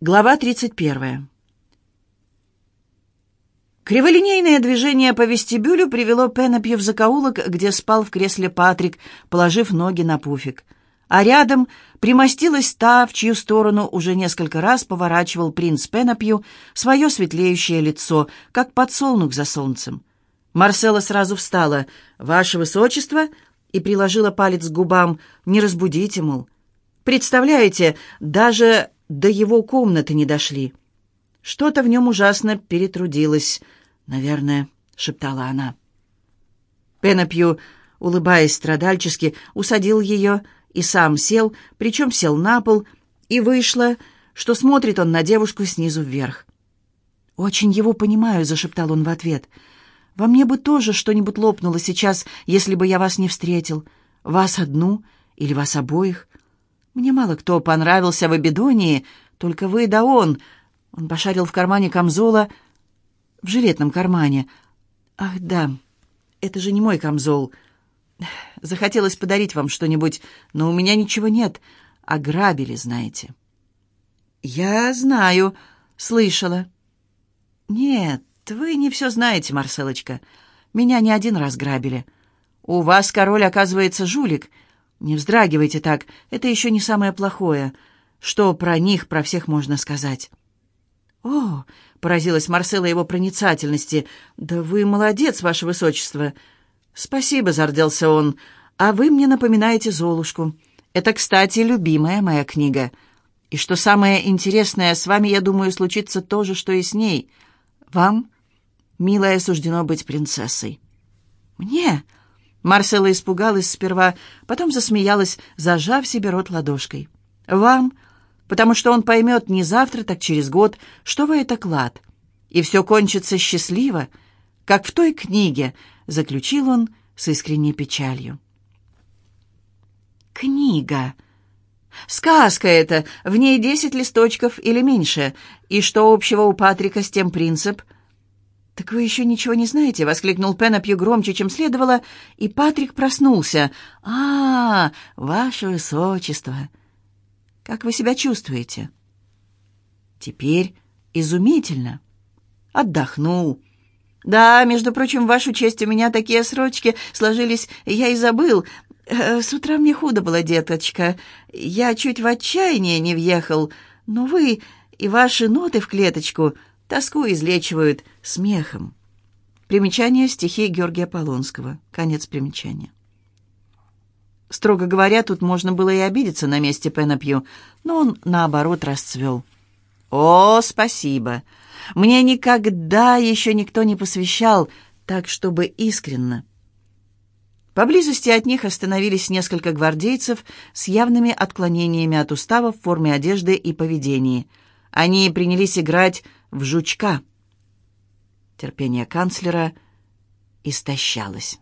Глава 31. Криволинейное движение по вестибюлю привело Пенопью в закоулок, где спал в кресле Патрик, положив ноги на пуфик. А рядом примостилась та, в чью сторону уже несколько раз поворачивал принц Пенопью свое светлеющее лицо, как подсолнух за солнцем. Марсела сразу встала. «Ваше высочество!» и приложила палец к губам. «Не разбудите, мол». «Представляете, даже до его комнаты не дошли. Что-то в нем ужасно перетрудилось, наверное, шептала она. Пенопью, улыбаясь страдальчески, усадил ее и сам сел, причем сел на пол, и вышло, что смотрит он на девушку снизу вверх. «Очень его понимаю», — зашептал он в ответ. «Во мне бы тоже что-нибудь лопнуло сейчас, если бы я вас не встретил. Вас одну или вас обоих. Мне мало кто понравился в Абидонии, только вы да он. Он пошарил в кармане камзола, в жилетном кармане. Ах, да, это же не мой камзол. Захотелось подарить вам что-нибудь, но у меня ничего нет. Ограбили, знаете. Я знаю, слышала. Нет, вы не все знаете, Марселочка. Меня не один раз грабили. У вас король, оказывается, жулик — «Не вздрагивайте так, это еще не самое плохое. Что про них, про всех можно сказать?» «О!» — поразилась Марсела его проницательности. «Да вы молодец, ваше высочество!» «Спасибо», — зарделся он. «А вы мне напоминаете Золушку. Это, кстати, любимая моя книга. И что самое интересное, с вами, я думаю, случится то же, что и с ней. Вам, милая, суждено быть принцессой». «Мне?» Марсела испугалась сперва, потом засмеялась, зажав себе рот ладошкой. «Вам, потому что он поймет не завтра, так через год, что вы это клад. И все кончится счастливо, как в той книге», — заключил он с искренней печалью. «Книга!» «Сказка это, в ней десять листочков или меньше. И что общего у Патрика с тем принцип?» «Так вы еще ничего не знаете?» — воскликнул Пенопью громче, чем следовало, и Патрик проснулся. «А, ваше высочество! Как вы себя чувствуете?» «Теперь изумительно. Отдохнул. Да, между прочим, вашу честь, у меня такие срочки сложились, я и забыл. Э, с утра мне худо было, деточка. Я чуть в отчаяние не въехал, но вы и ваши ноты в клеточку — Тоску излечивают смехом. Примечание стихи Георгия Полонского. Конец примечания. Строго говоря, тут можно было и обидеться на месте Пенопью, но он, наоборот, расцвел. «О, спасибо! Мне никогда еще никто не посвящал, так, чтобы искренно». Поблизости от них остановились несколько гвардейцев с явными отклонениями от устава в форме одежды и поведении. Они принялись играть в жучка. Терпение канцлера истощалось.